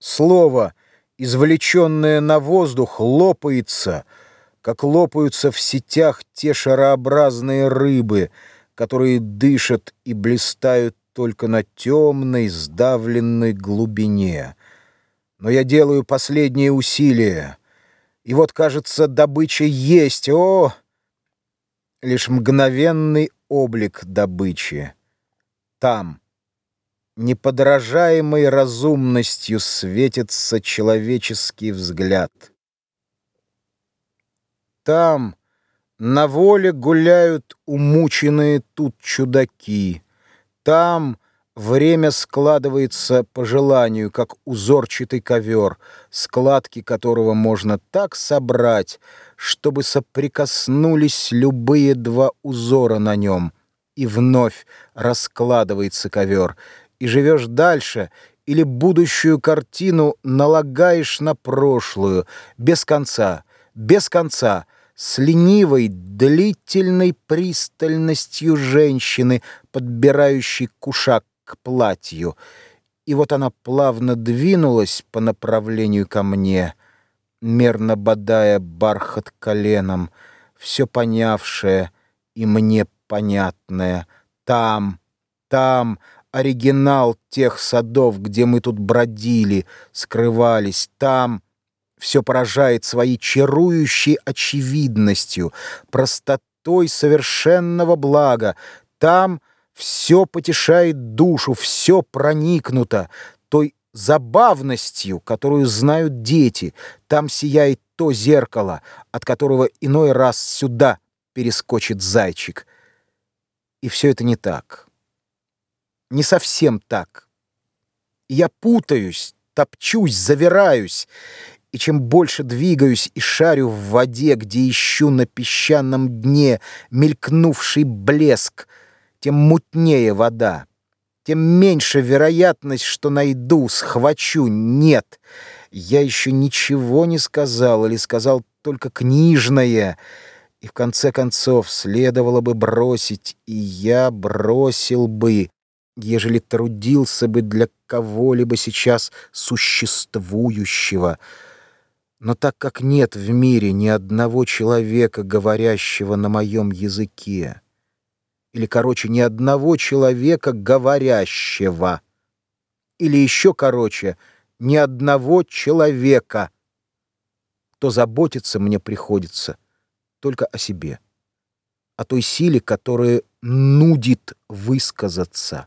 Слово, извлеченное на воздух, лопается, как лопаются в сетях те шарообразные рыбы, которые дышат и блистают только на темной, сдавленной глубине. Но я делаю последние усилия, и вот, кажется, добыча есть. О! Лишь мгновенный облик добычи. Там неподражаемой разумностью светится человеческий взгляд. Там на воле гуляют умученные тут чудаки. Там время складывается по желанию, как узорчатый ковер, складки которого можно так собрать, чтобы соприкоснулись любые два узора на нем, и вновь раскладывается ковер, и живешь дальше, или будущую картину налагаешь на прошлую, без конца, без конца, с ленивой, длительной пристальностью женщины, подбирающей кушак к платью. И вот она плавно двинулась по направлению ко мне, мерно бодая бархат коленом, все понявшее и мне понятное. Там, там, оригинал тех садов, где мы тут бродили, скрывались. Там все поражает своей чарующей очевидностью, простотой совершенного блага. Там все потешает душу, все проникнуто той забавностью, которую знают дети. Там сияет то зеркало, от которого иной раз сюда перескочит зайчик. И все это не так не совсем так. Я путаюсь, топчусь, завираюсь, и чем больше двигаюсь и шарю в воде, где ищу на песчаном дне мелькнувший блеск, тем мутнее вода, тем меньше вероятность, что найду, схвачу. Нет, я еще ничего не сказал или сказал только книжное, и в конце концов следовало бы бросить, и я бросил бы ежели трудился бы для кого-либо сейчас существующего. Но так как нет в мире ни одного человека, говорящего на моем языке, или, короче, ни одного человека, говорящего, или еще короче, ни одного человека, то заботиться мне приходится только о себе, о той силе, которая нудит высказаться.